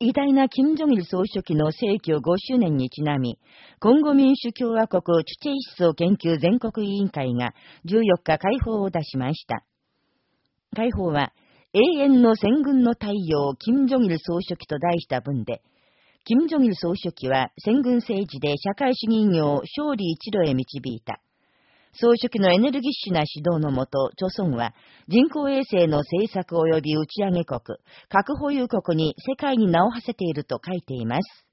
偉大な金正日総書記の逝去5周年にちなみ、今後民主共和国チュチェイ思想研究全国委員会が14日解放を出しました。解放は、永遠の戦軍の太陽、金正日総書記と題した文で、金正日総書記は戦軍政治で社会主義業を勝利一路へ導いた。総書記のエネルギッシュな指導のもと、朝村は人工衛星の政策及び打ち上げ国、核保有国に世界に名を馳せていると書いています。